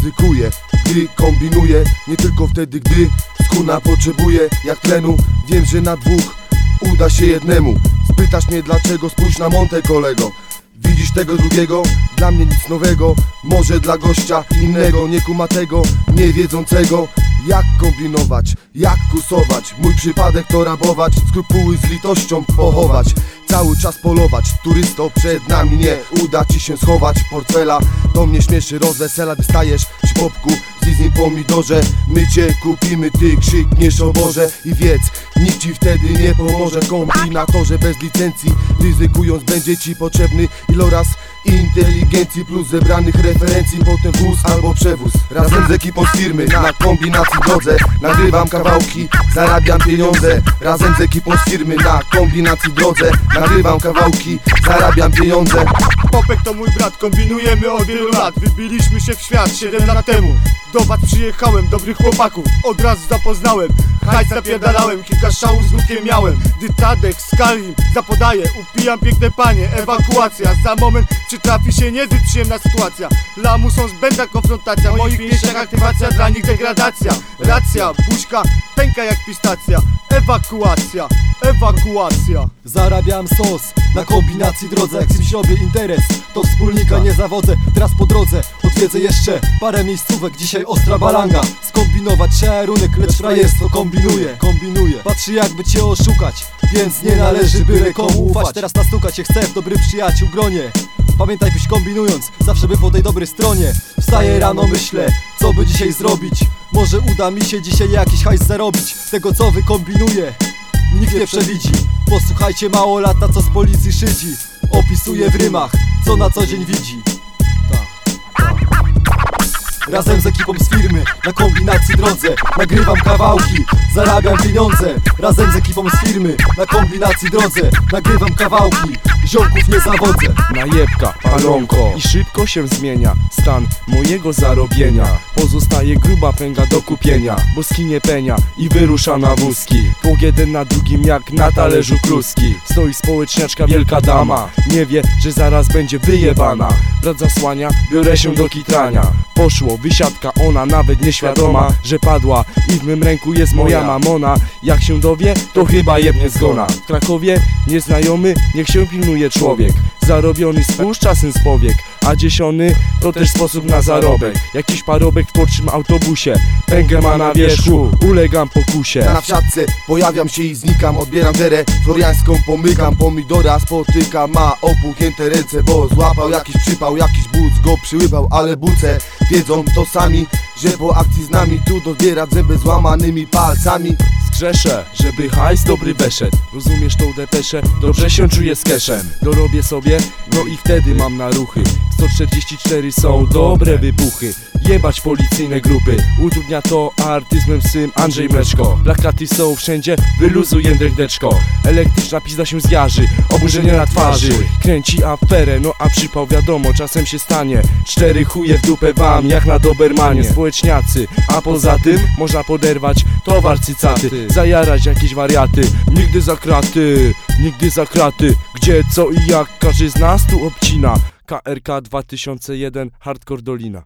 ryzykuje Gdy kombinuje, nie tylko wtedy gdy Skuna potrzebuje jak tlenu. Wiem, że na dwóch uda się jednemu. Spytasz mnie dlaczego, spójrz na Monte kolego Widzisz tego drugiego? Dla mnie nic nowego. Może dla gościa innego, nie kumatego Nie wiedzącego jak kombinować, jak kusować? Mój przypadek to rabować Skrupuły z litością pochować. Cały czas polować, turysto przed nami nie Uda ci się schować. Portfela To mnie śmieszy, rozwesela Wystajesz przy popku. Z pomidorze My cię kupimy, ty krzykniesz o Boże I wiedz, nikt ci wtedy nie pomoże Kombinatorze bez licencji. Ryzykując będzie ci potrzebny iloraz Inteligencji plus zebranych referencji. Potem wóz albo przewóz. Razem z ekipą z firmy na kombinacji drodze. Nagrywam kawałki, zarabiam pieniądze. Razem z ekipą z firmy na kombinacji drodze. Nagrywam kawałki, zarabiam pieniądze. Popek to mój brat, kombinujemy od wielu lat. Wybiliśmy się w świat 7 lat temu. Do was przyjechałem, dobrych chłopaków. Od razu zapoznałem, hajs zapierdalałem Kilka szałów z wódkiem miałem Gdy Tadek, Skalim zapodaje. Upijam piękne panie, ewakuacja. Za moment przytrafi się niezbyt przyjemna sytuacja Lamusą zbędna konfrontacja. W moich pięściach aktywacja, dla nich degradacja. Racja, buźka, pęka jak pistacja. Ewakuacja, ewakuacja. Zarabiam sos na kombinacji drodze. Jak z sobie interes, to wspólnika nie zawodzę. Teraz po drodze odwiedzę jeszcze parę miejscówek. Dzisiaj ostra balanga Skombinować szarunek, lecz frajerstwo kombinuje. Kombinuje, patrzy jakby cię oszukać Więc nie należy byle komu ufać. Teraz nastukać się w dobrym przyjaciół gronie. Pamiętaj byś kombinując, zawsze by po tej dobrej stronie. Wstaję rano, myślę, co by dzisiaj zrobić. Może uda mi się dzisiaj jakiś hajs zarobić. Tego co wykombinuję Nikt nie przewidzi. Posłuchajcie mało lata co z policji szydzi. Opisuje w rymach co na co dzień widzi. Razem z ekipą z firmy na kombinacji drodze Nagrywam kawałki, zarabiam pieniądze. Razem z ekipą z firmy na kombinacji drodze Nagrywam kawałki, ziomków nie zawodzę. Najebka, palonko. I szybko się zmienia stan mojego zarobienia. Pozostaje gruba pęga do kupienia Bo skinie penia i wyrusza na wózki. Pług jeden na drugim jak na talerzu kluski. Stoi społeczniaczka wielka dama. Nie wie, że zaraz będzie wyjebana. Brat zasłania, biorę się do kitrania Poszło, wysiadka, ona nawet nieświadoma Że padła i w mym ręku jest moja. mamona. Jak się dowie, to chyba jebnie zgona. W Krakowie nieznajomy, niech się pilnuje człowiek Zarobiony spójrz czasem z powiek A dziesiony to też sposób na zarobek. Jakiś parobek w twórczym autobusie Pęgę ma na wierzchu, ulegam pokusie. Na wsiadce pojawiam się i znikam Odbieram derę floriańską, pomykam Pomidora spotykam, ma opuchnięte ręce Bo złapał jakiś przypał, jakiś but go przyłypał Ale buce wiedzą to sami Że po akcji z nami tu dozbierać zęby złamanymi palcami Zgrzeszę, żeby hajs dobry weszedł. Rozumiesz tą depeszę? Dobrze się czuję z keszem. Dorobię sobie, no i wtedy mam na ruchy 144 są dobre wybuchy. Jebać policyjne grupy. Utrudnia to artyzmem sym Andrzej Mleczko. Plakaty są wszędzie, wyluzuj jędrek-deczko Elektryczna pizda się zjarzy Oburzenie na twarzy. Kręci aferę, no a przypał wiadomo Czasem się stanie. Cztery chuje w dupę wam, jak na Dobermanie. Społeczniacy, a poza tym Można poderwać towar cycaty. Zajarać jakieś wariaty. Nigdy za kraty, nigdy za kraty. Gdzie, co i jak każdy z nas tu obcina KRK 2001 Hardcore Dolina